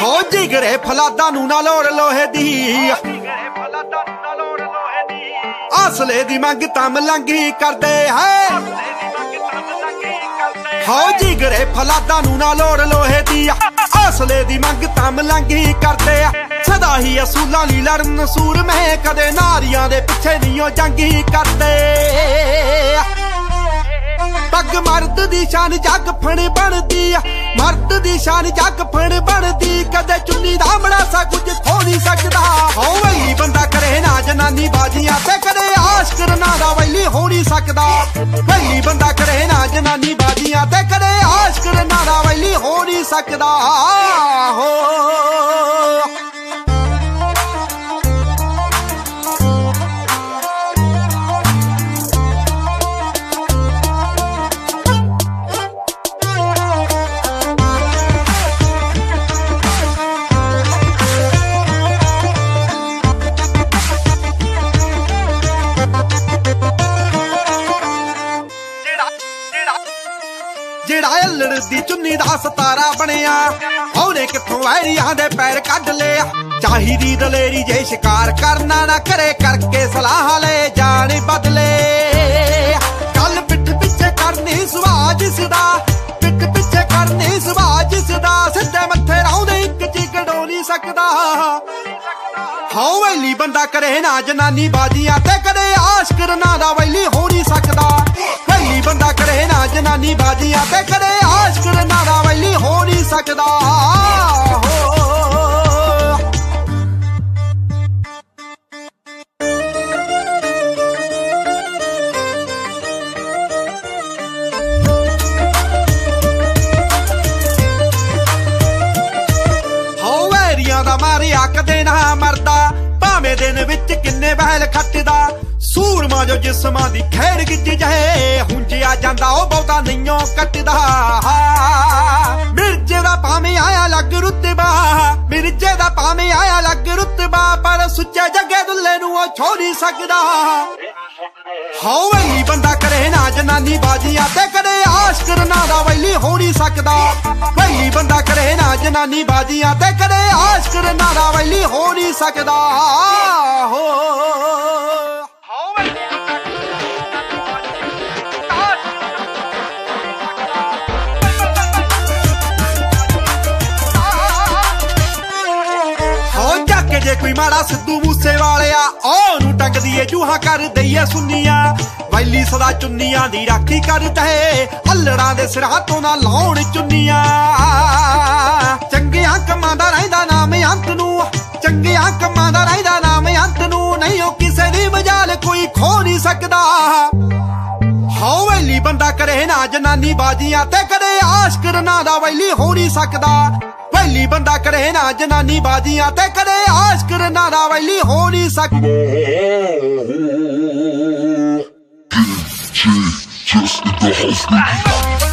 ਹੋ ਜਿਗਰੇ ਫਲਾਦਾ ਨੂੰ ਨਾ ਲੋੜ ਲੋਹੇ ਦੀ। ਅਸਲੇ ਦੀ ਮੰਗ ਤਾਂ ਮਲੰਗੀ ਕਰਦੇ ਹੈ। ਹੋ ਜਿਗਰੇ ਫਲਾਦਾ ਨੂੰ ਨਾ ਲੋੜ ਲੋਹੇ ਦੀ। ਅਸਲੇ ਦੀ ਮੰਗ ਤਾਂ ਮਲੰਗੀ ਕਰਦੇ ਆ। ਸਦਾ ਹੀ ਅਸੂਲਾਂ ਲਈ ਲੜਨ ਸੂਰ ਮੈਂ ਕਦੇ ਨਾਰੀਆਂ ਦੇ ਪਿੱਛੇ ਨਹੀਂ ਉਹ ਜੰਗੀ ਕਰਦੇ ਪੱਗ ਮਰਦ ਦੀ ਸ਼ਾਨ ਜੱਗ ਫਣ ਬਣਦੀ ਆ। ਮਰਦ ਦੀ ਸ਼ਾਨ ਜੱਗ ਫਣ ਬਣਦੀ, ਕਦੇ ਚੁੰਨੀ ਦਾ ਮੜਾਸਾ ਕੁਝ ਖੋ ਨਹੀਂ ਸਕਦਾ। ਹੋ ਬੰਦਾ ਕਰੇ ਨਾ ਜਨਾਨੀ ਬਾਜੀਆਂ ਤੇ ਕਦੇ ਆਸ਼ਕ ਨਾ ਦਾ ਵੈਲੀ ਹੋ ਨਹੀਂ ਸਕਦਾ। ਵੈਲੀ ਬੰਦਾ ਕਰੇ ਨਾ ਜਨਾਨੀ ਬਾਜੀਆਂ ਤੇ ਕਦੇ ਆਸ਼ਕ ਨਾ ਦਾ ਵੈਲੀ ਹੋ ਨਹੀਂ ਸਕਦਾ। ਜਿਹੜਾ ਅਲੜ ਦੀ ਚੁੰਨੀ ਦਾ ਸਤਾਰਾ ਬਣਿਆ, ਉਹਨੇ ਕਿੱਥੋਂ ਵੈਰੀਆਂ ਦੇ ਪੈਰ ਕੱਢ ਲਿਆ ਚਾਹੀਦੀ ਦਲੇਰੀ ਜੇ ਸ਼ਿਕਾਰ ਕਰਨਾ ਨਾ ਕਰੇ, ਕਰਕੇ ਸਲਾਹ ਲੈ ਜਾਣ ਬਦਲੇ। ਕੱਲ ਪਿੱਠ ਪਿੱਛੇ ਕਰਨੀ ਸੁਭਾਅ ਜਿਸ ਪਿੱਠ ਪਿੱਛੇ ਕਰਨੀ ਸੁਭਾਅ ਜਿਸ ਸਿੱਧੇ ਮੱਥੇ ਰਾਉਂਦੇ ਇੱਕ ਚੀਕੜੋ ਨਹੀਂ ਸਕਦਾ। ਹਾਂ ਵੈਲੀ ਬੰਦਾ ਕਰੇ ਨਾ ਜਨਾਨੀ ਬਾਜੀਆਂ ਤੇ ਕਦੇ ਆਸ਼ਕ ਨਾ ਦਾ ਵੈਲੀ ਹੋ ਨਹੀਂ ਸਕਦਾ। ਕਰੇ ਬਾਜੀਆਂ ਤੇ ਕਦੇ ਆਸ਼ਕ ਨਾ ਦਾ ਵੈਲੀ ਹੋ ਨਹੀਂ ਸਕਦਾ। ਮਾਰਿਆ ਕਦੇ ਨਾ ਮਰਦਾ, ਭਾਵੇਂ ਦਿਨ ਵਿੱਚ ਕਿੰਨੇ ਬਹਿਲ ਖੱਟਦਾ। ਸੂਰਮਾ ਜੋ ਜਿਸਮਾਂ ਦੀ ਖੈਰ ਗਿੱਜ ਜਹੇ ਹੁੰਜਿਆ ਜਾਂਦਾ, ਉਹ ਬਹੁਤਾ ਨਹੀਂਓ ਕੱਟਦਾ। ਮਿਰਜੇ ਦਾ ਭਾਵੇਂ ਆਇਆ ਲੱਗ ਰੁਤਬਾ ਮਿਰਜੇ ਦਾ ਭਾਵੇਂ ਆਇਆ ਲੱਗ ਰੁਤਬਾ, ਪਰ ਸੁੱਚੇ ਜੱਗੇ ਦੁੱਲੇ ਨੂੰ ਉਹ ਛੋ ਸਕਦਾ। ਹਾਂ ਵੈਲੀ ਬੰਦਾ ਕਰੇ ਨਾ ਜਨਾਨੀ ਬਾਜੀਆਂ ਤੇ, ਕਦੇ ਆਸ਼ਕ ਨਾ ਦਾ ਵੈਲੀ ਹੋ ਨਹੀਂ ਸਕਦਾ। ਵੈਲੀ ਬੰਦਾ ਕਰੇ ਨਾ ਜਨਾਨੀ ਬਾਜੀਆਂ ਤੇ, ਕਦੇ ਆਸ਼ਕ ਨਾ ਦਾ ਵੈਲੀ ਹੋ ਨਹੀਂ ਸਕਦਾ। ਹੋ ਕੋਈ ਮਾੜਾ ਸਿੱਧੂ ਮੂਸੇ ਵਾਲਿਆ ਉਹਨੂੰ ਟੰਗ ਦੀਏ ਜੂਹਾ ਕਰ ਦਈਏ ਸੁੰਨੀਆਂ। ਵੈਲੀ ਸਦਾ ਚੁੰਨੀਆਂ ਦੀ ਰਾਖੀ ਕਰਦਾ ਏ ਹੱਲੜਾਂ ਦੇ ਸਿਰਾਂ ਤੋਂ ਨਾ ਲਾਉਣ ਚੁੰਨੀਆਂ। ਚੰਗਿਆਂ ਕੰਮਾਂ ਦਾ ਰਹਿੰਦਾ ਨਾਮ ਅੰਤ ਨੂੰ, ਚੰਗਿਆਂ ਕੰਮਾਂ ਦਾ ਰਹਿੰਦਾ ਨਾਮ ਅੰਤ ਨੂੰ, ਨਹੀਂ ਉਹ ਕਿਸੇ ਦੀ ਮਜਾਲ ਕੋਈ ਖੋ ਨਹੀਂ ਸਕਦਾ। ਹਾਂ ਵੈਲੀ ਬੰਦਾ ਕਰੇ ਨਾ ਜਨਾਨੀ ਬਾਜੀਆਂ ਤੇ ਕਦੇ ਆਸ਼ਕ ਨਾ ਦਾ ਵੈਲੀ ਹੋ ਨਹੀਂ ਸਕਦਾ। ਵੈਲੀ ਬੰਦਾ ਕਰੇ ਨਾ ਜਨਾਨੀ ਬਾਜੀਆਂ ਤੇ ਕਦੇ ਆਸ਼ਕ ਨਾ ਦਾ ਵੈਲੀ ਹੋ ਨਹੀਂ ਸਕਦਾ Just in the house, baby.